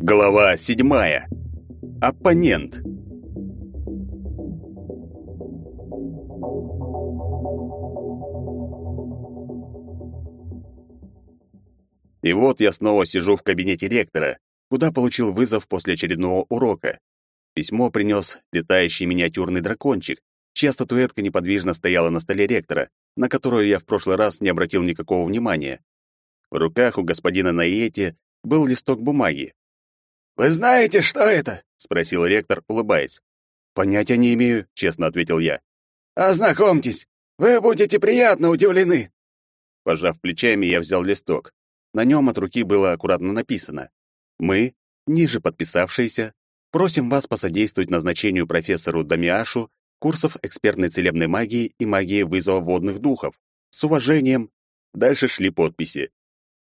Глава седьмая. Оппонент. И вот я снова сижу в кабинете ректора, куда получил вызов после очередного урока. Письмо принес летающий миниатюрный дракончик, чья статуэтка неподвижно стояла на столе ректора, на которую я в прошлый раз не обратил никакого внимания. В руках у господина Наиети был листок бумаги. «Вы знаете, что это?» — спросил ректор, улыбаясь. «Понятия не имею», — честно ответил я. «Ознакомьтесь, вы будете приятно удивлены». Пожав плечами, я взял листок. На нем от руки было аккуратно написано «Мы, ниже подписавшиеся, просим вас посодействовать назначению профессору Дамиашу курсов экспертной целебной магии и магии вызова водных духов. С уважением». Дальше шли подписи.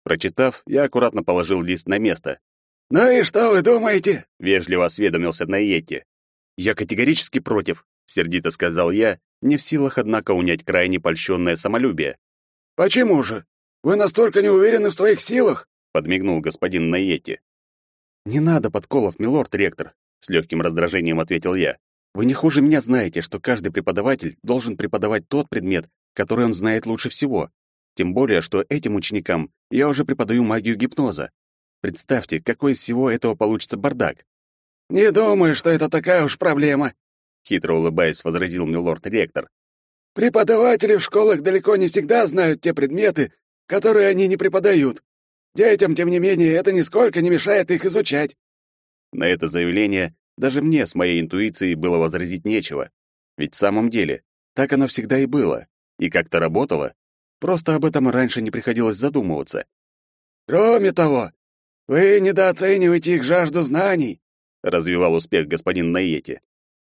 Прочитав, я аккуратно положил лист на место. «Ну и что вы думаете?» — вежливо осведомился Найетти. «Я категорически против», — сердито сказал я, не в силах, однако, унять крайне польщенное самолюбие. «Почему же? Вы настолько не уверены в своих силах?» — подмигнул господин Найетти. «Не надо подколов, милорд-ректор», — с легким раздражением ответил я. «Вы не хуже меня знаете, что каждый преподаватель должен преподавать тот предмет, который он знает лучше всего. Тем более, что этим ученикам я уже преподаю магию гипноза. Представьте, какой из всего этого получится бардак. «Не думаю, что это такая уж проблема», — хитро улыбаясь, возразил милорд-ректор. «Преподаватели в школах далеко не всегда знают те предметы, которые они не преподают. Детям, тем не менее, это нисколько не мешает их изучать». На это заявление даже мне с моей интуицией было возразить нечего. Ведь в самом деле, так оно всегда и было. И как-то работало. Просто об этом раньше не приходилось задумываться. «Кроме того, вы недооцениваете их жажду знаний», — развивал успех господин Наети.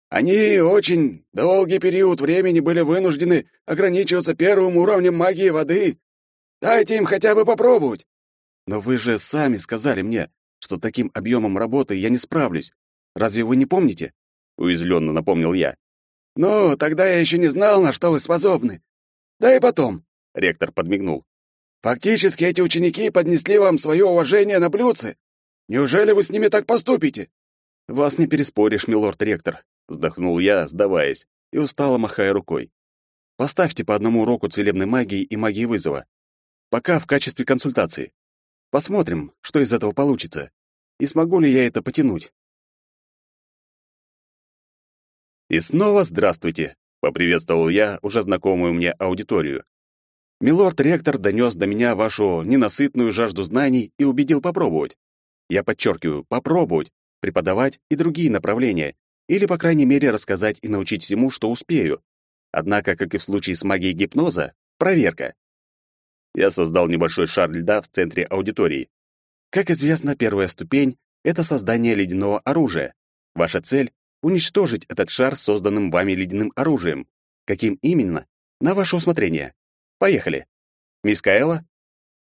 «Они очень долгий период времени были вынуждены ограничиваться первым уровнем магии воды. Дайте им хотя бы попробовать». «Но вы же сами сказали мне, что таким объемом работы я не справлюсь. Разве вы не помните?» — уязвленно напомнил я. «Ну, тогда я еще не знал, на что вы способны. Да и потом», — ректор подмигнул. Фактически эти ученики поднесли вам свое уважение на блюдце. Неужели вы с ними так поступите? Вас не переспоришь, милорд-ректор, вздохнул я, сдаваясь, и устало махая рукой. Поставьте по одному уроку целебной магии и магии вызова. Пока в качестве консультации. Посмотрим, что из этого получится. И смогу ли я это потянуть. И снова здравствуйте, поприветствовал я уже знакомую мне аудиторию. Милорд-ректор донес до меня вашу ненасытную жажду знаний и убедил попробовать. Я подчеркиваю, попробовать, преподавать и другие направления, или, по крайней мере, рассказать и научить всему, что успею. Однако, как и в случае с магией гипноза, проверка. Я создал небольшой шар льда в центре аудитории. Как известно, первая ступень — это создание ледяного оружия. Ваша цель — уничтожить этот шар созданным вами ледяным оружием. Каким именно? На ваше усмотрение. Поехали. Мисс Каэла?»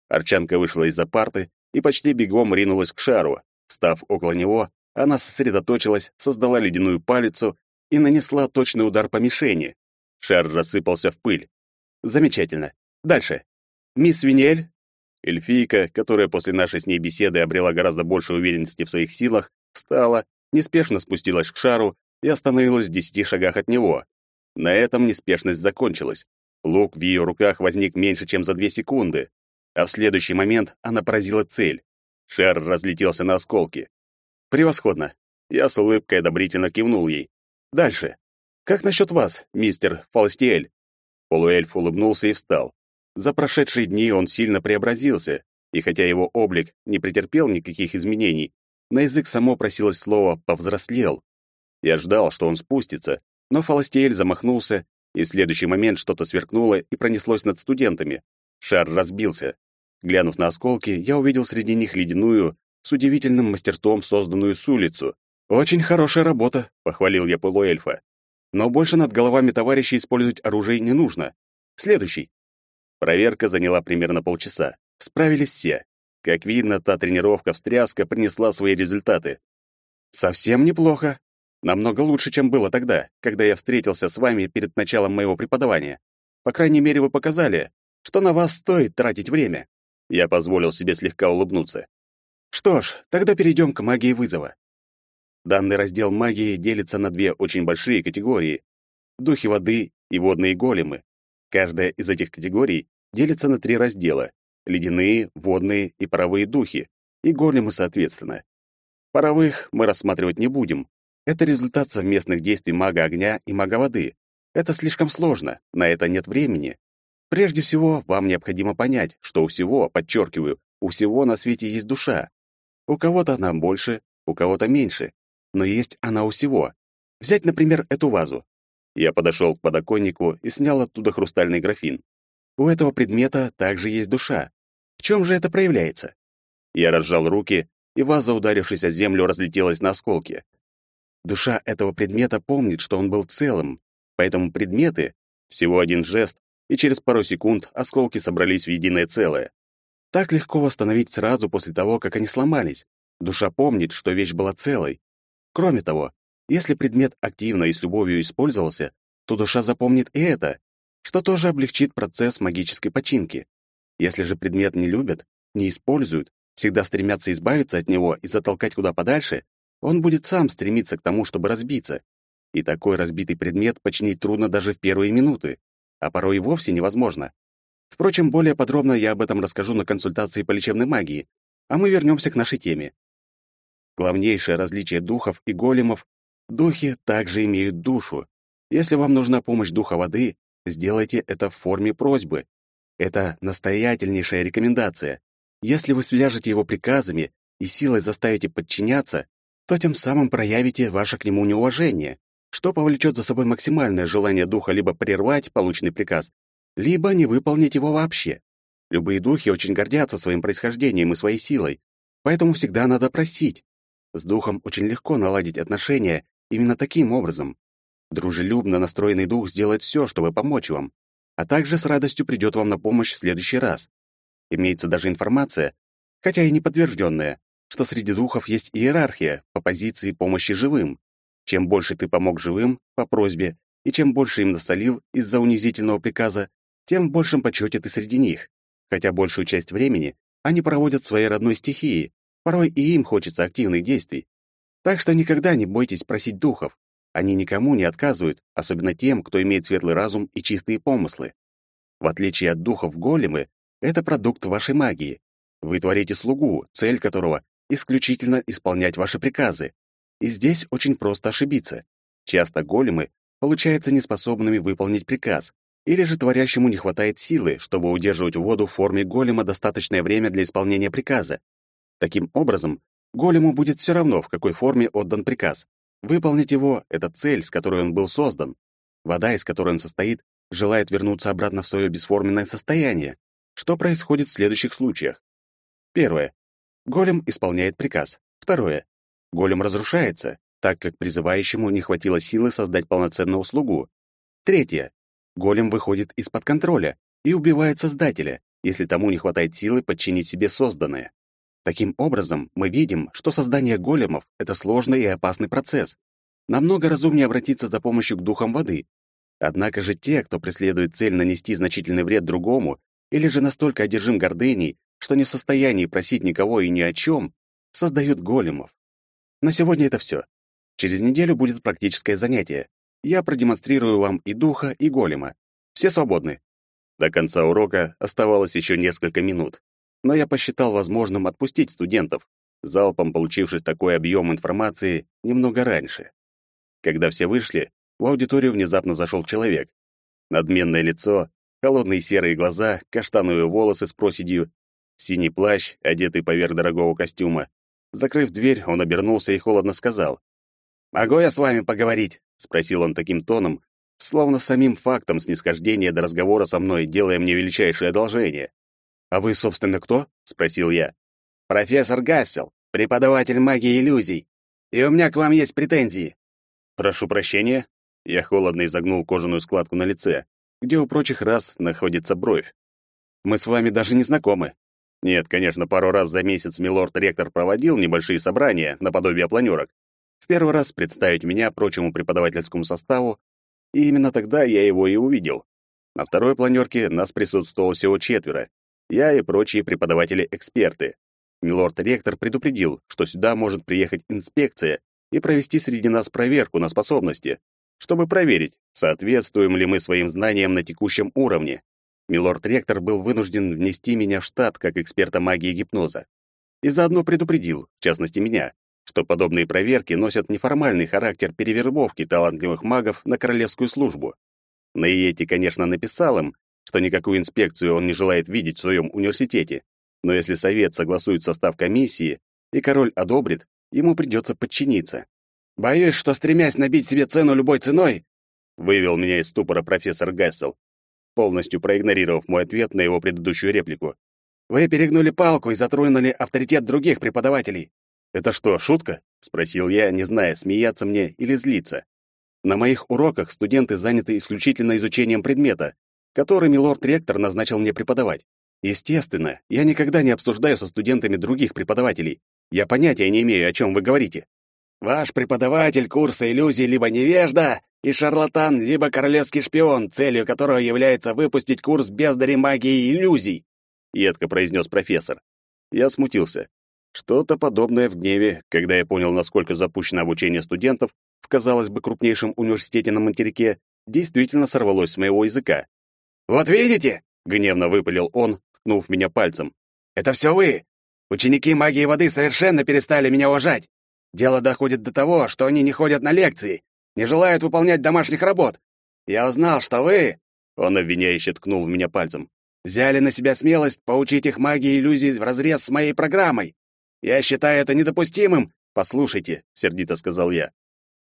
Арчанка вышла из-за парты и почти бегом ринулась к шару. Став около него, она сосредоточилась, создала ледяную палицу и нанесла точный удар по мишени. Шар рассыпался в пыль. Замечательно. Дальше. Мисс Винель, эльфийка, которая после нашей с ней беседы обрела гораздо больше уверенности в своих силах, встала, неспешно спустилась к шару и остановилась в десяти шагах от него. На этом неспешность закончилась. Лук в ее руках возник меньше, чем за две секунды, а в следующий момент она поразила цель. Шар разлетелся на осколки. «Превосходно!» Я с улыбкой одобрительно кивнул ей. «Дальше. Как насчет вас, мистер Фалстиэль?» Полуэльф улыбнулся и встал. За прошедшие дни он сильно преобразился, и хотя его облик не претерпел никаких изменений, на язык само просилось слово «повзрослел». Я ждал, что он спустится, но Фаластиэль замахнулся и в следующий момент что-то сверкнуло и пронеслось над студентами. Шар разбился. Глянув на осколки, я увидел среди них ледяную, с удивительным мастерством созданную с улицу. «Очень хорошая работа», — похвалил я полуэльфа. «Но больше над головами товарищей использовать оружие не нужно. Следующий». Проверка заняла примерно полчаса. Справились все. Как видно, та тренировка-встряска принесла свои результаты. «Совсем неплохо», Намного лучше, чем было тогда, когда я встретился с вами перед началом моего преподавания. По крайней мере, вы показали, что на вас стоит тратить время. Я позволил себе слегка улыбнуться. Что ж, тогда перейдем к магии вызова. Данный раздел магии делится на две очень большие категории: духи воды и водные големы. Каждая из этих категорий делится на три раздела: ледяные, водные и паровые духи, и големы соответственно. Паровых мы рассматривать не будем, это результат совместных действий мага огня и мага воды. Это слишком сложно, на это нет времени. Прежде всего, вам необходимо понять, что у всего, подчеркиваю, у всего на свете есть душа. У кого-то она больше, у кого-то меньше, но есть она у всего. Взять, например, эту вазу. Я подошел к подоконнику и снял оттуда хрустальный графин. У этого предмета также есть душа. В чем же это проявляется? Я разжал руки, и ваза, ударившись о землю, разлетелась на осколки. Душа этого предмета помнит, что он был целым, поэтому предметы — всего один жест, и через пару секунд осколки собрались в единое целое. Так легко восстановить сразу после того, как они сломались. Душа помнит, что вещь была целой. Кроме того, если предмет активно и с любовью использовался, то душа запомнит и это, что тоже облегчит процесс магической починки. Если же предмет не любят, не используют, всегда стремятся избавиться от него и затолкать куда подальше, он будет сам стремиться к тому, чтобы разбиться. И такой разбитый предмет починить трудно даже в первые минуты, а порой и вовсе невозможно. Впрочем, более подробно я об этом расскажу на консультации по лечебной магии, а мы вернемся к нашей теме. Главнейшее различие духов и големов — духи также имеют душу. Если вам нужна помощь духа воды, сделайте это в форме просьбы. Это настоятельнейшая рекомендация. Если вы свяжете его приказами и силой заставите подчиняться, то тем самым проявите ваше к нему неуважение, что повлечет за собой максимальное желание духа либо прервать полученный приказ, либо не выполнить его вообще. Любые духи очень гордятся своим происхождением и своей силой, поэтому всегда надо просить. С духом очень легко наладить отношения именно таким образом. Дружелюбно настроенный дух сделает все, чтобы помочь вам, а также с радостью придет вам на помощь в следующий раз. Имеется даже информация, хотя и не подтвержденная, что среди духов есть иерархия по позиции помощи живым. Чем больше ты помог живым по просьбе, и чем больше им насолил из-за унизительного приказа, тем в большем почете ты среди них. Хотя большую часть времени они проводят в своей родной стихии, порой и им хочется активных действий. Так что никогда не бойтесь просить духов. Они никому не отказывают, особенно тем, кто имеет светлый разум и чистые помыслы. В отличие от духов големы, это продукт вашей магии. Вы творите слугу, цель которого исключительно исполнять ваши приказы. И здесь очень просто ошибиться. Часто големы получаются неспособными выполнить приказ, или же творящему не хватает силы, чтобы удерживать воду в форме голема достаточное время для исполнения приказа. Таким образом, голему будет все равно, в какой форме отдан приказ. Выполнить его — это цель, с которой он был создан. Вода, из которой он состоит, желает вернуться обратно в свое бесформенное состояние. Что происходит в следующих случаях? Первое. Голем исполняет приказ. Второе. Голем разрушается, так как призывающему не хватило силы создать полноценную слугу. Третье. Голем выходит из-под контроля и убивает создателя, если тому не хватает силы подчинить себе созданное. Таким образом, мы видим, что создание големов — это сложный и опасный процесс. Намного разумнее обратиться за помощью к духам воды. Однако же те, кто преследует цель нанести значительный вред другому, или же настолько одержим гордыней, что не в состоянии просить никого и ни о чем, создают големов. На сегодня это все. Через неделю будет практическое занятие. Я продемонстрирую вам и духа, и голема. Все свободны. До конца урока оставалось еще несколько минут, но я посчитал возможным отпустить студентов, залпом получивших такой объем информации немного раньше. Когда все вышли, в аудиторию внезапно зашел человек. Надменное лицо, холодные серые глаза, каштановые волосы с проседью Синий плащ, одетый поверх дорогого костюма. Закрыв дверь, он обернулся и холодно сказал. «Могу я с вами поговорить?» — спросил он таким тоном, словно самим фактом снисхождения до разговора со мной, делая мне величайшее одолжение. «А вы, собственно, кто?» — спросил я. «Профессор Гассел, преподаватель магии иллюзий. И у меня к вам есть претензии». «Прошу прощения». Я холодно изогнул кожаную складку на лице, где у прочих раз находится бровь. «Мы с вами даже не знакомы. Нет, конечно, пару раз за месяц милорд-ректор проводил небольшие собрания, наподобие планерок. В первый раз представить меня прочему преподавательскому составу, и именно тогда я его и увидел. На второй планерке нас присутствовало всего четверо. Я и прочие преподаватели-эксперты. Милорд-ректор предупредил, что сюда может приехать инспекция и провести среди нас проверку на способности, чтобы проверить, соответствуем ли мы своим знаниям на текущем уровне. Милорд-ректор был вынужден внести меня в штат как эксперта магии гипноза. И заодно предупредил, в частности меня, что подобные проверки носят неформальный характер перевербовки талантливых магов на королевскую службу. Наиети, конечно, написал им, что никакую инспекцию он не желает видеть в своем университете, но если совет согласует состав комиссии и король одобрит, ему придется подчиниться. «Боюсь, что, стремясь набить себе цену любой ценой», вывел меня из ступора профессор Гессел, полностью проигнорировав мой ответ на его предыдущую реплику. «Вы перегнули палку и затронули авторитет других преподавателей. «Это что, шутка?» — спросил я, не зная, смеяться мне или злиться. На моих уроках студенты заняты исключительно изучением предмета, который милорд-ректор назначил мне преподавать. Естественно, я никогда не обсуждаю со студентами других преподавателей. Я понятия не имею, о чем вы говорите. Ваш преподаватель курса иллюзий либо невежда и шарлатан, либо королевский шпион, целью которого является выпустить курс бездари магии и иллюзий, едко произнес профессор. Я смутился. Что-то подобное в гневе, когда я понял, насколько запущено обучение студентов в, казалось бы, крупнейшем университете на материке, действительно сорвалось с моего языка. «Вот видите?» — гневно выпалил он, ткнув меня пальцем. «Это все вы! Ученики магии воды совершенно перестали меня уважать. Дело доходит до того, что они не ходят на лекции, не желают выполнять домашних работ. Я узнал, что вы...» Он обвиняюще ткнул в меня пальцем. «Взяли на себя смелость поучить их магии иллюзий вразрез с моей программой. Я считаю это недопустимым. Послушайте, сердито сказал я.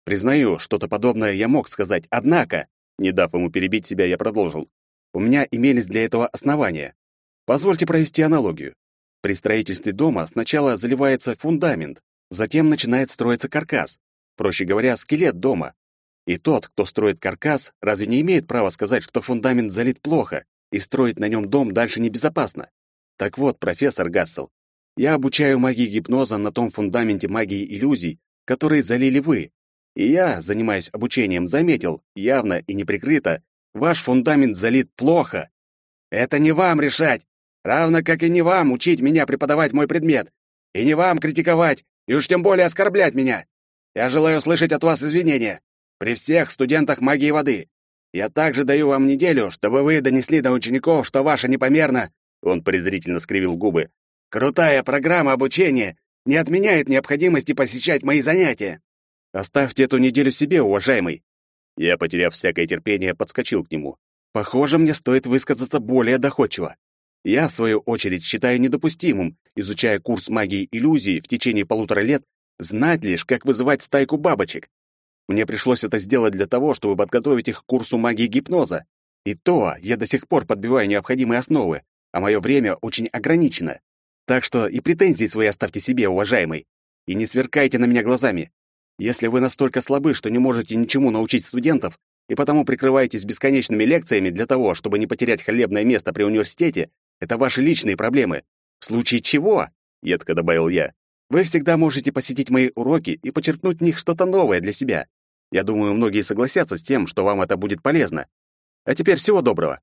Признаю, что-то подобное я мог сказать, однако, не дав ему перебить себя, я продолжил. У меня имелись для этого основания. Позвольте провести аналогию. При строительстве дома сначала заливается фундамент, затем начинает строиться каркас, проще говоря, скелет дома. И тот, кто строит каркас, разве не имеет права сказать, что фундамент залит плохо и строить на нем дом дальше небезопасно? Так вот, профессор Гассел, я обучаю магии гипноза на том фундаменте магии иллюзий, который залили вы. И я, занимаясь обучением, заметил, явно и неприкрыто, ваш фундамент залит плохо. Это не вам решать, равно как и не вам учить меня преподавать мой предмет, и не вам критиковать, и уж тем более оскорблять меня. Я желаю слышать от вас извинения при всех студентах магии воды. Я также даю вам неделю, чтобы вы донесли до учеников, что ваша непомерно, он презрительно скривил губы, Крутая программа обучения не отменяет необходимости посещать мои занятия. Оставьте эту неделю себе, уважаемый. Я, потеряв всякое терпение, подскочил к нему. Похоже, мне стоит высказаться более доходчиво. Я, в свою очередь, считаю недопустимым, изучая курс магии иллюзий в течение полутора лет, знать лишь, как вызывать стайку бабочек. Мне пришлось это сделать для того, чтобы подготовить их к курсу магии гипноза. И то я до сих пор подбиваю необходимые основы, а мое время очень ограничено. Так что и претензии свои оставьте себе, уважаемый. И не сверкайте на меня глазами. Если вы настолько слабы, что не можете ничему научить студентов, и потому прикрываетесь бесконечными лекциями для того, чтобы не потерять хлебное место при университете, это ваши личные проблемы. В случае чего, едко добавил я, вы всегда можете посетить мои уроки и почерпнуть в них что-то новое для себя. Я думаю, многие согласятся с тем, что вам это будет полезно. А теперь всего доброго.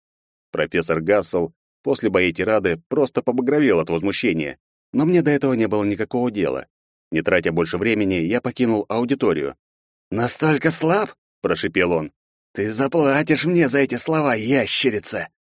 Профессор Гассел после моей тирады просто побагровел от возмущения. Но мне до этого не было никакого дела. Не тратя больше времени, я покинул аудиторию. «Настолько слаб?» — прошипел он. «Ты заплатишь мне за эти слова, ящерица!»